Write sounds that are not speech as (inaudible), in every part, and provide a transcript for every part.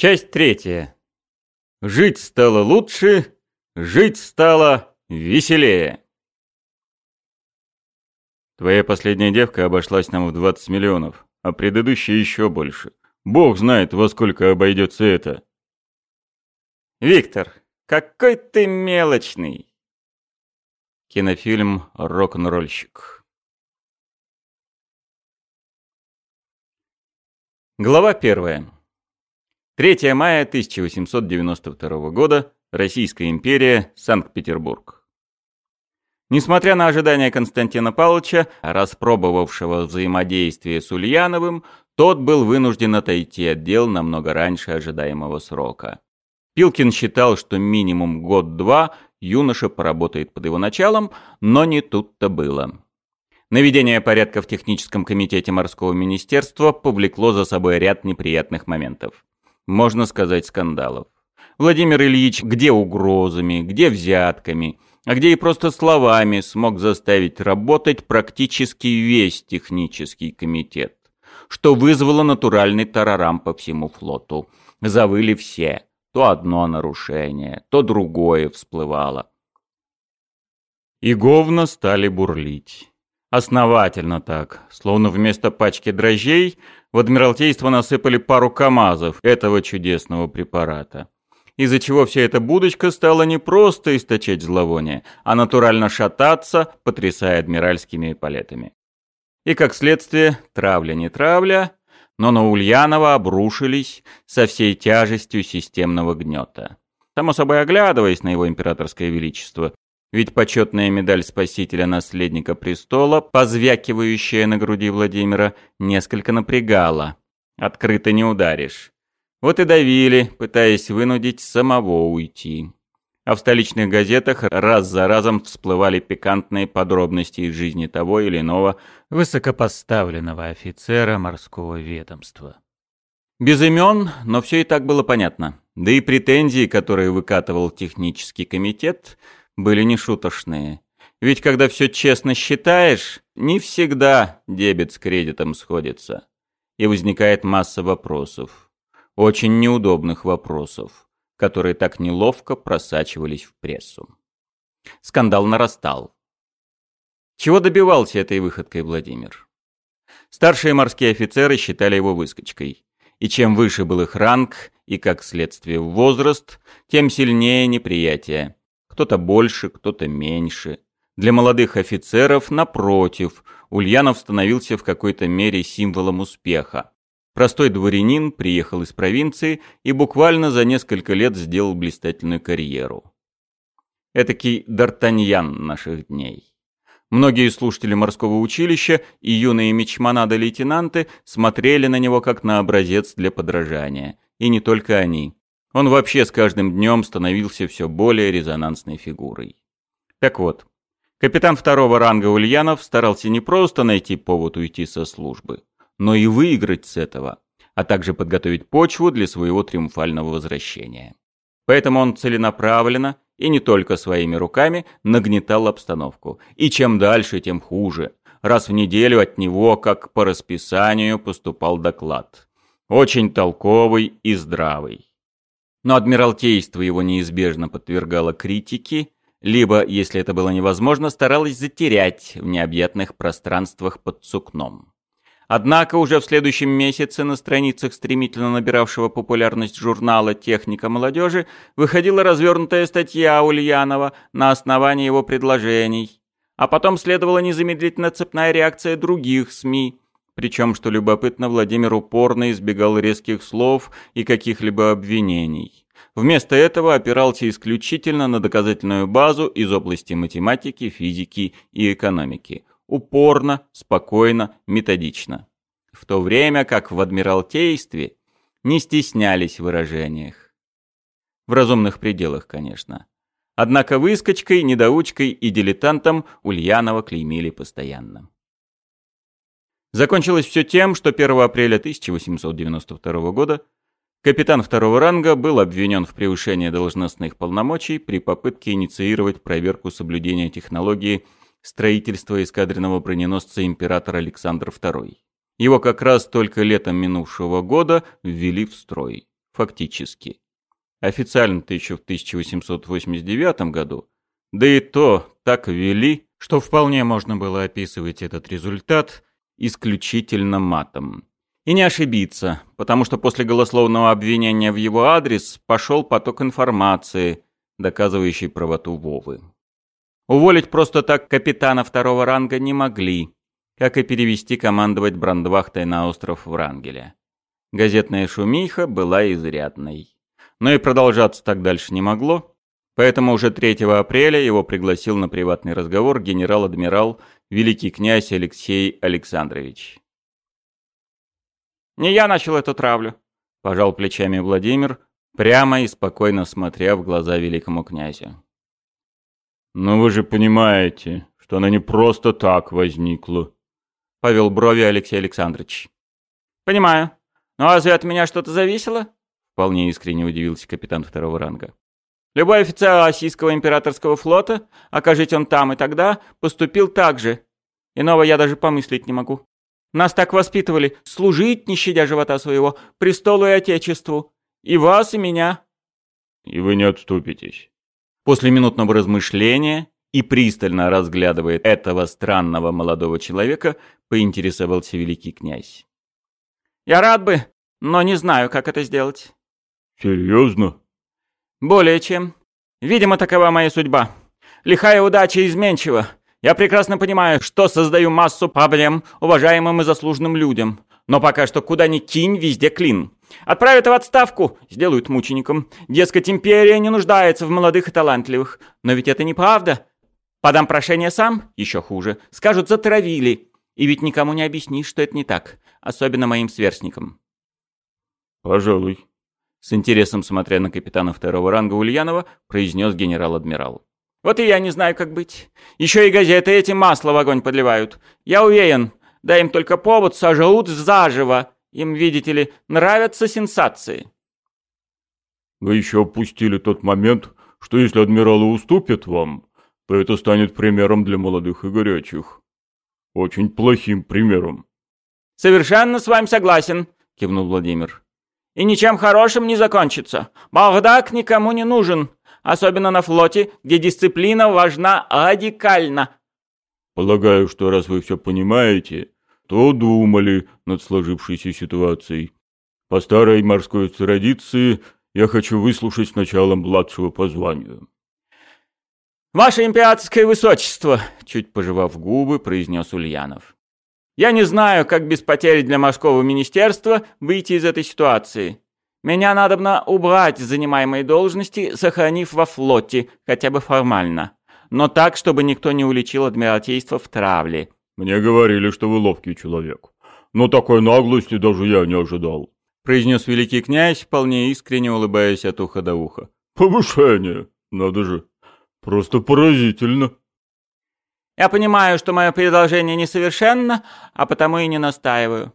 Часть третья. Жить стало лучше, жить стало веселее. Твоя последняя девка обошлась нам в 20 миллионов, а предыдущая еще больше. Бог знает, во сколько обойдется это. Виктор, какой ты мелочный. Кинофильм «Рок-н-ролльщик». Глава первая. 3 мая 1892 года. Российская империя. Санкт-Петербург. Несмотря на ожидания Константина Павловича, распробовавшего взаимодействие с Ульяновым, тот был вынужден отойти от дел намного раньше ожидаемого срока. Пилкин считал, что минимум год-два юноша поработает под его началом, но не тут-то было. Наведение порядка в техническом комитете морского министерства повлекло за собой ряд неприятных моментов можно сказать, скандалов. Владимир Ильич где угрозами, где взятками, а где и просто словами смог заставить работать практически весь технический комитет, что вызвало натуральный тарарам по всему флоту. Завыли все. То одно нарушение, то другое всплывало. И говно стали бурлить. Основательно так, словно вместо пачки дрожжей в Адмиралтейство насыпали пару КАМАЗов этого чудесного препарата. Из-за чего вся эта будочка стала не просто источать зловоние, а натурально шататься, потрясая адмиральскими палетами. И как следствие, травля не травля, но на Ульянова обрушились со всей тяжестью системного гнета. Само собой оглядываясь на его императорское величество, ведь почетная медаль спасителя наследника престола, позвякивающая на груди Владимира, несколько напрягала. Открыто не ударишь. Вот и давили, пытаясь вынудить самого уйти. А в столичных газетах раз за разом всплывали пикантные подробности из жизни того или иного высокопоставленного офицера морского ведомства. Без имен, но все и так было понятно. Да и претензии, которые выкатывал технический комитет – были нешуточные. Ведь когда все честно считаешь, не всегда дебет с кредитом сходится. И возникает масса вопросов. Очень неудобных вопросов, которые так неловко просачивались в прессу. Скандал нарастал. Чего добивался этой выходкой Владимир? Старшие морские офицеры считали его выскочкой. И чем выше был их ранг и, как следствие, возраст, тем сильнее неприятие кто-то больше, кто-то меньше. Для молодых офицеров, напротив, Ульянов становился в какой-то мере символом успеха. Простой дворянин приехал из провинции и буквально за несколько лет сделал блистательную карьеру. Этакий Д'Артаньян наших дней. Многие слушатели морского училища и юные мичманады-лейтенанты смотрели на него как на образец для подражания. И не только они. Он вообще с каждым днем становился все более резонансной фигурой. Так вот, капитан второго ранга Ульянов старался не просто найти повод уйти со службы, но и выиграть с этого, а также подготовить почву для своего триумфального возвращения. Поэтому он целенаправленно и не только своими руками нагнетал обстановку. И чем дальше, тем хуже. Раз в неделю от него, как по расписанию, поступал доклад. Очень толковый и здравый. Но Адмиралтейство его неизбежно подвергало критике, либо, если это было невозможно, старалось затерять в необъятных пространствах под сукном. Однако уже в следующем месяце на страницах стремительно набиравшего популярность журнала «Техника молодежи» выходила развернутая статья Ульянова на основании его предложений. А потом следовала незамедлительно цепная реакция других СМИ, причем, что любопытно, Владимир упорно избегал резких слов и каких-либо обвинений. Вместо этого опирался исключительно на доказательную базу из области математики, физики и экономики. Упорно, спокойно, методично. В то время как в Адмиралтействе не стеснялись в выражениях. В разумных пределах, конечно. Однако выскочкой, недоучкой и дилетантом Ульянова клеймили постоянно. Закончилось все тем, что 1 апреля 1892 года капитан второго ранга был обвинен в превышении должностных полномочий при попытке инициировать проверку соблюдения технологии строительства эскадренного броненосца император Александр II. Его как раз только летом минувшего года ввели в строй. фактически. Официально-то еще в 1889 году, да и то так ввели, что вполне можно было описывать этот результат исключительно матом. И не ошибиться, потому что после голословного обвинения в его адрес пошел поток информации, доказывающий правоту Вовы. Уволить просто так капитана второго ранга не могли, как и перевести командовать брандвахтой на остров Врангеля. Газетная шумиха была изрядной. Но и продолжаться так дальше не могло, поэтому уже 3 апреля его пригласил на приватный разговор генерал-адмирал великий князь Алексей Александрович. «Не я начал эту травлю», — пожал плечами Владимир, прямо и спокойно смотря в глаза великому князю. «Но вы же понимаете, что она не просто так возникла», — повел брови Алексей Александрович. «Понимаю. Но разве от меня что-то зависело?» — вполне искренне удивился капитан второго ранга. «Любой офицер Российского императорского флота, окажись он там и тогда, поступил так же. Иного я даже помыслить не могу. Нас так воспитывали, служить, не щадя живота своего, престолу и отечеству. И вас, и меня». «И вы не отступитесь». После минутного размышления и пристально разглядывая этого странного молодого человека, поинтересовался великий князь. «Я рад бы, но не знаю, как это сделать». «Серьезно?» «Более чем. Видимо, такова моя судьба. Лихая удача изменчива. Я прекрасно понимаю, что создаю массу проблем уважаемым и заслуженным людям. Но пока что куда ни кинь, везде клин. Отправят в отставку, сделают мучеником. Дескать, империя не нуждается в молодых и талантливых. Но ведь это неправда. Подам прошение сам, еще хуже. Скажут, затравили. И ведь никому не объяснишь, что это не так. Особенно моим сверстникам. «Пожалуй», — с интересом смотря на капитана второго ранга Ульянова, произнес генерал-адмирал. Вот и я не знаю, как быть. Еще и газеты этим масло в огонь подливают. Я уверен, дай им только повод, сожрут заживо. Им, видите ли, нравятся сенсации. Вы еще опустили тот момент, что если адмиралы уступят вам, то это станет примером для молодых и горячих. Очень плохим примером. Совершенно с вами согласен, кивнул Владимир. И ничем хорошим не закончится. Багдак никому не нужен особенно на флоте, где дисциплина важна радикально. Полагаю, что раз вы все понимаете, то думали над сложившейся ситуацией. По старой морской традиции я хочу выслушать сначала младшего по званию. «Ваше императорское высочество!» — чуть пожевав губы, произнес Ульянов. «Я не знаю, как без потери для морского министерства выйти из этой ситуации. Меня надобно убрать с занимаемой должности, сохранив во флоте, хотя бы формально. Но так, чтобы никто не уличил Адмиралтейство в травле. Мне говорили, что вы ловкий человек. Но такой наглости даже я не ожидал. Произнес великий князь, вполне искренне улыбаясь от уха до уха. Повышение, надо же. Просто поразительно. Я понимаю, что мое предложение несовершенно, а потому и не настаиваю.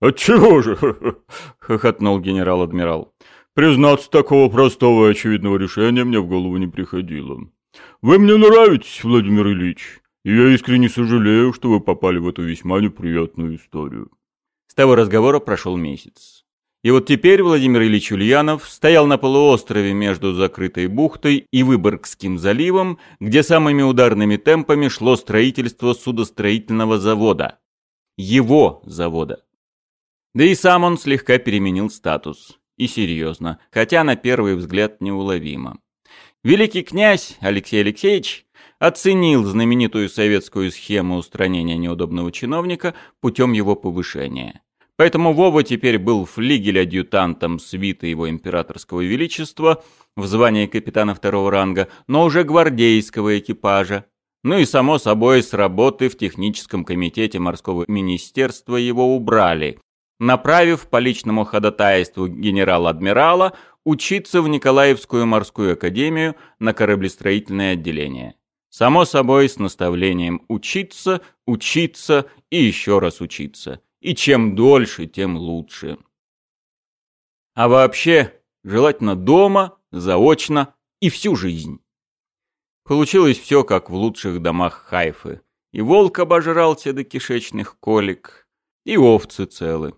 «Отчего же?» (laughs) — хохотнул генерал-адмирал. «Признаться, такого простого и очевидного решения мне в голову не приходило. Вы мне нравитесь, Владимир Ильич, и я искренне сожалею, что вы попали в эту весьма неприятную историю». С того разговора прошел месяц. И вот теперь Владимир Ильич Ульянов стоял на полуострове между закрытой бухтой и Выборгским заливом, где самыми ударными темпами шло строительство судостроительного завода. Его завода. Да и сам он слегка переменил статус. И серьезно, хотя на первый взгляд неуловимо. Великий князь Алексей Алексеевич оценил знаменитую советскую схему устранения неудобного чиновника путем его повышения. Поэтому Вова теперь был флигель-адъютантом свита его императорского величества в звании капитана второго ранга, но уже гвардейского экипажа. Ну и, само собой, с работы в техническом комитете морского министерства его убрали, направив по личному ходатайству генерала-адмирала учиться в Николаевскую морскую академию на кораблестроительное отделение. Само собой, с наставлением учиться, учиться и еще раз учиться. И чем дольше, тем лучше. А вообще, желательно дома, заочно и всю жизнь. Получилось все, как в лучших домах Хайфы. И волк обожрался до кишечных колик, и овцы целы.